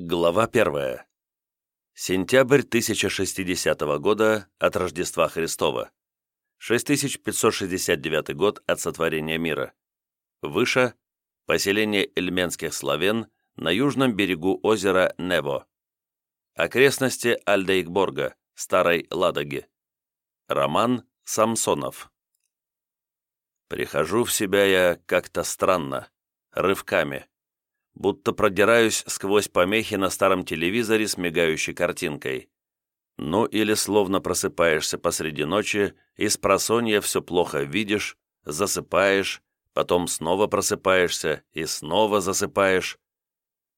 Глава первая. Сентябрь 1060 года от Рождества Христова. 6569 год от сотворения мира. Выше – поселение эльменских славян на южном берегу озера Небо. Окрестности Альдейкборга, Старой Ладоги. Роман Самсонов. Прихожу в себя я как-то странно, рывками будто продираюсь сквозь помехи на старом телевизоре с мигающей картинкой. Ну или словно просыпаешься посреди ночи и с просонья все плохо видишь, засыпаешь, потом снова просыпаешься и снова засыпаешь.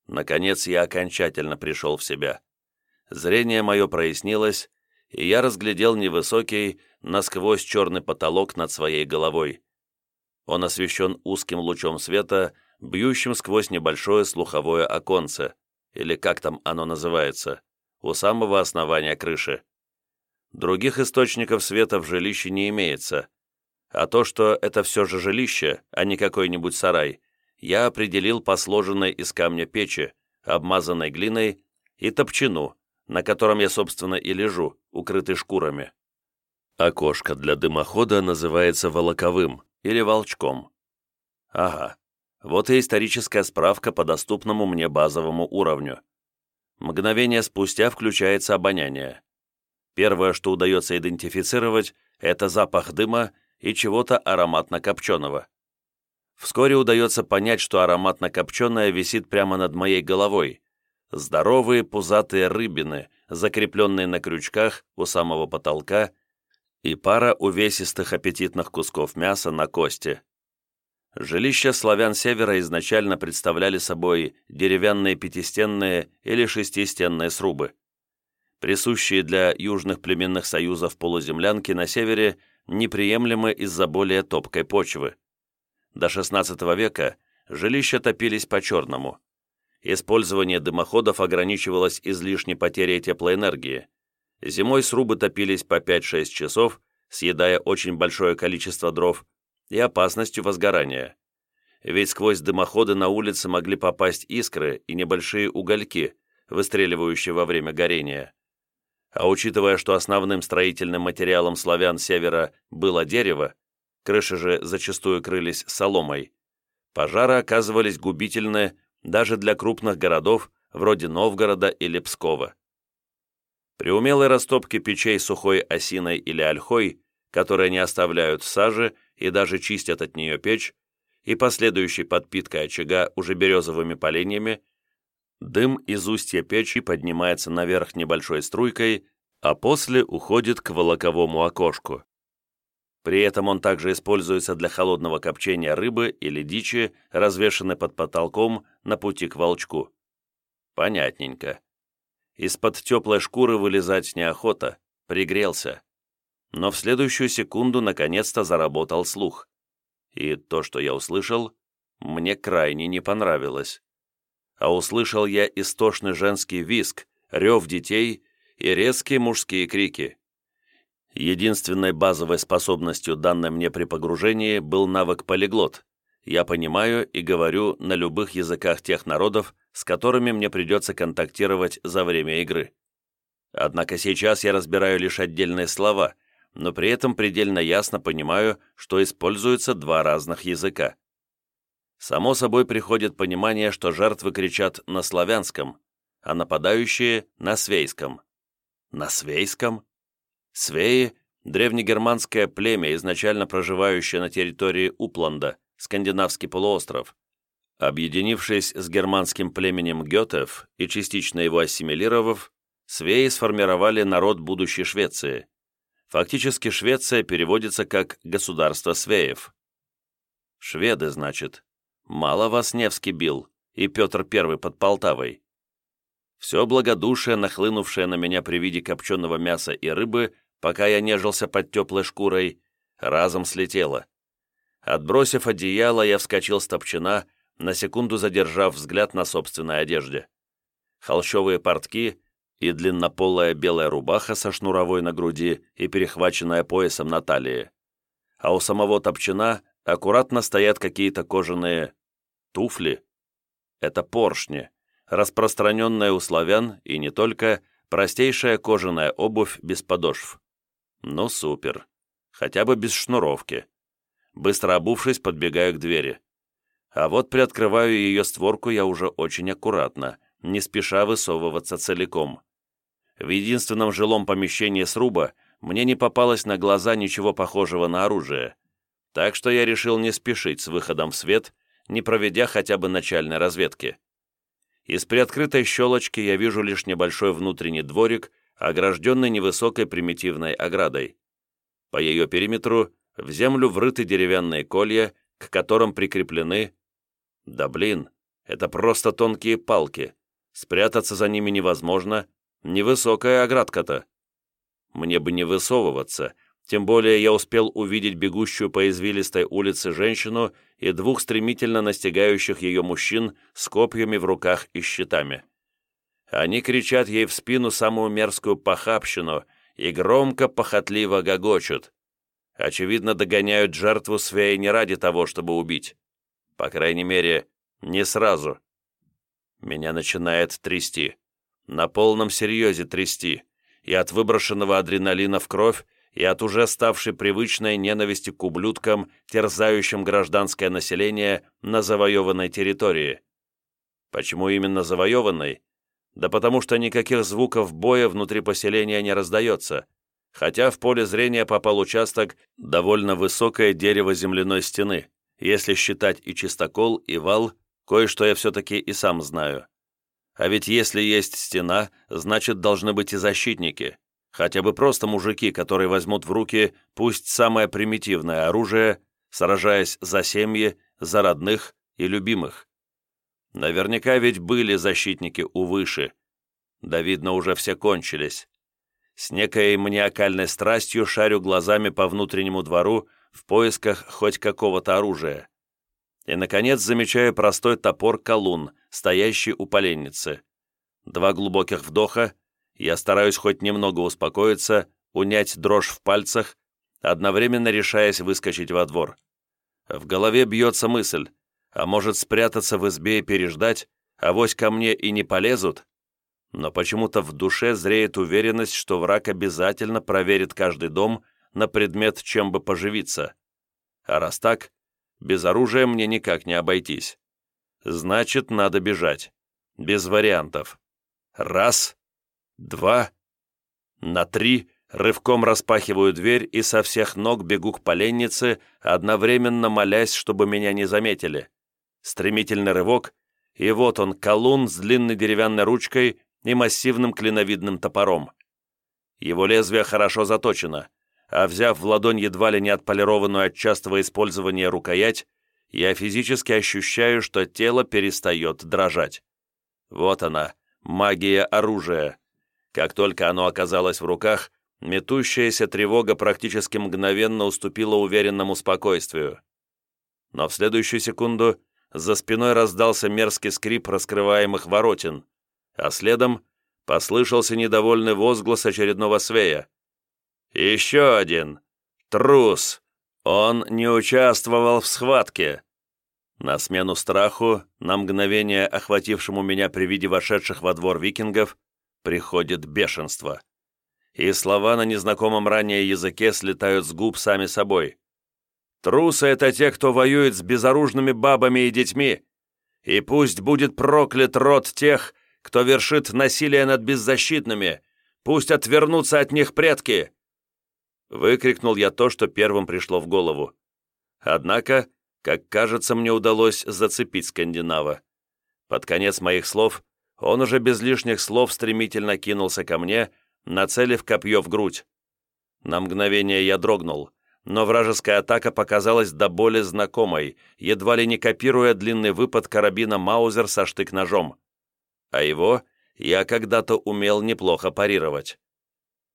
Наконец я окончательно пришел в себя. Зрение мое прояснилось, и я разглядел невысокий, насквозь черный потолок над своей головой. Он освещен узким лучом света, бьющим сквозь небольшое слуховое оконце, или как там оно называется, у самого основания крыши. Других источников света в жилище не имеется, а то, что это все же жилище, а не какой-нибудь сарай, я определил по сложенной из камня печи, обмазанной глиной, и топчину, на котором я, собственно, и лежу, укрытый шкурами. Окошко для дымохода называется волоковым или волчком. Ага, вот и историческая справка по доступному мне базовому уровню. Мгновение спустя включается обоняние. Первое, что удается идентифицировать, это запах дыма и чего-то ароматно-копченого. Вскоре удается понять, что ароматно-копченое висит прямо над моей головой. Здоровые пузатые рыбины, закрепленные на крючках у самого потолка, и пара увесистых аппетитных кусков мяса на кости. Жилища славян севера изначально представляли собой деревянные пятистенные или шестистенные срубы. Присущие для южных племенных союзов полуземлянки на севере неприемлемы из-за более топкой почвы. До XVI века жилища топились по-черному. Использование дымоходов ограничивалось излишней потерей теплоэнергии. Зимой срубы топились по 5-6 часов, съедая очень большое количество дров, и опасностью возгорания. Ведь сквозь дымоходы на улице могли попасть искры и небольшие угольки, выстреливающие во время горения. А учитывая, что основным строительным материалом славян севера было дерево, крыши же зачастую крылись соломой, пожары оказывались губительны даже для крупных городов вроде Новгорода или Пскова. При умелой растопке печей сухой осиной или ольхой, которые не оставляют сажи и даже чистят от нее печь, и последующей подпиткой очага уже березовыми поленьями, дым из устья печи поднимается наверх небольшой струйкой, а после уходит к волоковому окошку. При этом он также используется для холодного копчения рыбы или дичи, развешанной под потолком на пути к волчку. Понятненько. Из-под теплой шкуры вылезать неохота, пригрелся но в следующую секунду наконец-то заработал слух. И то, что я услышал, мне крайне не понравилось. А услышал я истошный женский визг, рев детей и резкие мужские крики. Единственной базовой способностью, данной мне при погружении, был навык полиглот. Я понимаю и говорю на любых языках тех народов, с которыми мне придется контактировать за время игры. Однако сейчас я разбираю лишь отдельные слова – но при этом предельно ясно понимаю, что используются два разных языка. Само собой приходит понимание, что жертвы кричат на славянском, а нападающие — на свейском. На свейском? Свеи — древнегерманское племя, изначально проживающее на территории Упланда, скандинавский полуостров. Объединившись с германским племенем Гетев и частично его ассимилировав, свеи сформировали народ будущей Швеции. Фактически Швеция переводится как «государство свеев». Шведы, значит. Мало вас Невский бил, и Петр I под Полтавой. Все благодушие, нахлынувшее на меня при виде копченого мяса и рыбы, пока я нежился под теплой шкурой, разом слетело. Отбросив одеяло, я вскочил с топчина, на секунду задержав взгляд на собственной одежде. Холщовые портки и длиннополая белая рубаха со шнуровой на груди и перехваченная поясом на талии. А у самого топчина аккуратно стоят какие-то кожаные туфли. Это поршни, распространенная у славян и не только, простейшая кожаная обувь без подошв. Ну, супер. Хотя бы без шнуровки. Быстро обувшись, подбегаю к двери. А вот приоткрываю ее створку я уже очень аккуратно, не спеша высовываться целиком. В единственном жилом помещении сруба мне не попалось на глаза ничего похожего на оружие, так что я решил не спешить с выходом в свет, не проведя хотя бы начальной разведки. Из приоткрытой щелочки я вижу лишь небольшой внутренний дворик, огражденный невысокой примитивной оградой. По ее периметру в землю врыты деревянные колья, к которым прикреплены... Да блин, это просто тонкие палки. Спрятаться за ними невозможно, невысокая оградка-то. Мне бы не высовываться, тем более я успел увидеть бегущую по извилистой улице женщину и двух стремительно настигающих ее мужчин с копьями в руках и щитами. Они кричат ей в спину самую мерзкую похабщину и громко, похотливо гогочут. Очевидно, догоняют жертву Свея не ради того, чтобы убить. По крайней мере, не сразу. Меня начинает трясти. На полном серьезе трясти. И от выброшенного адреналина в кровь, и от уже ставшей привычной ненависти к ублюдкам, терзающим гражданское население на завоеванной территории. Почему именно завоеванной? Да потому что никаких звуков боя внутри поселения не раздается, хотя в поле зрения попал участок довольно высокое дерево земляной стены. Если считать и чистокол, и вал, кое-что я все-таки и сам знаю. А ведь если есть стена, значит должны быть и защитники. Хотя бы просто мужики, которые возьмут в руки пусть самое примитивное оружие, сражаясь за семьи, за родных и любимых. Наверняка ведь были защитники у выше. Да, видно, уже все кончились. С некой маниакальной страстью шарю глазами по внутреннему двору в поисках хоть какого-то оружия. И, наконец, замечаю простой топор-колун, стоящий у поленницы. Два глубоких вдоха — я стараюсь хоть немного успокоиться, унять дрожь в пальцах, одновременно решаясь выскочить во двор. В голове бьется мысль, а может спрятаться в избе и переждать, а вось ко мне и не полезут? Но почему-то в душе зреет уверенность, что враг обязательно проверит каждый дом на предмет, чем бы поживиться. А раз так, без оружия мне никак не обойтись. Значит, надо бежать. Без вариантов. Раз два, на три, рывком распахиваю дверь и со всех ног бегу к поленнице, одновременно молясь, чтобы меня не заметили. Стремительный рывок, и вот он, колун с длинной деревянной ручкой и массивным клиновидным топором. Его лезвие хорошо заточено, а взяв в ладонь едва ли не отполированную от частого использования рукоять, я физически ощущаю, что тело перестает дрожать. Вот она, магия оружия. Как только оно оказалось в руках, метущаяся тревога практически мгновенно уступила уверенному спокойствию. Но в следующую секунду за спиной раздался мерзкий скрип раскрываемых воротин, а следом послышался недовольный возглас очередного свея. «Еще один! Трус! Он не участвовал в схватке!» На смену страху, на мгновение охватившему меня при виде вошедших во двор викингов, приходит бешенство. И слова на незнакомом ранее языке слетают с губ сами собой. Трусы — это те, кто воюет с безоружными бабами и детьми. И пусть будет проклят род тех, кто вершит насилие над беззащитными. Пусть отвернутся от них предки. Выкрикнул я то, что первым пришло в голову. Однако, как кажется, мне удалось зацепить скандинава. Под конец моих слов он уже без лишних слов стремительно кинулся ко мне, нацелив копье в грудь. На мгновение я дрогнул, но вражеская атака показалась до боли знакомой, едва ли не копируя длинный выпад карабина Маузер со штык-ножом. А его я когда-то умел неплохо парировать.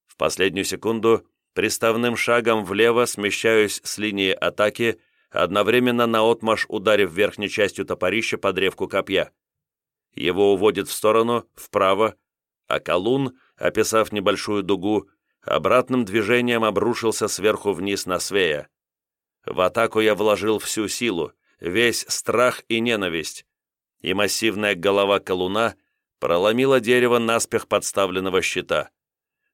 В последнюю секунду приставным шагом влево смещаюсь с линии атаки, одновременно наотмашь ударив верхней частью топорища по древку копья. Его уводит в сторону, вправо, а колун, описав небольшую дугу, обратным движением обрушился сверху вниз на Свея. В атаку я вложил всю силу, весь страх и ненависть. и массивная голова колуна проломила дерево наспех подставленного щита.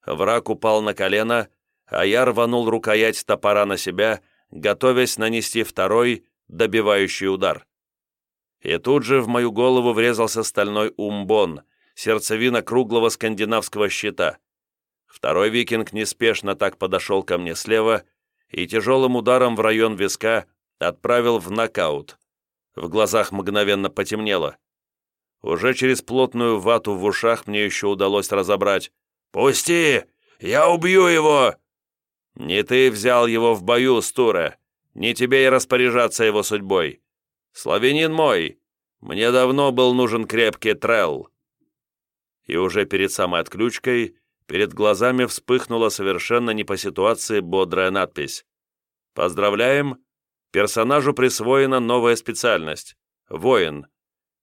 Враг упал на колено, а я рванул рукоять топора на себя, готовясь нанести второй, добивающий удар. И тут же в мою голову врезался стальной умбон, сердцевина круглого скандинавского щита. Второй викинг неспешно так подошел ко мне слева и тяжелым ударом в район виска отправил в нокаут. В глазах мгновенно потемнело. Уже через плотную вату в ушах мне еще удалось разобрать. «Пусти! Я убью его!» «Не ты взял его в бою, Стура. Не тебе и распоряжаться его судьбой. Славянин мой, мне давно был нужен крепкий трелл». И уже перед самой отключкой перед глазами вспыхнула совершенно не по ситуации бодрая надпись. «Поздравляем! Персонажу присвоена новая специальность – воин.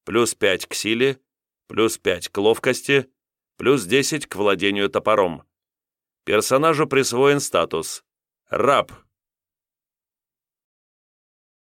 Плюс 5 к силе, плюс 5 к ловкости, плюс 10 к владению топором. Персонажу присвоен статус – раб –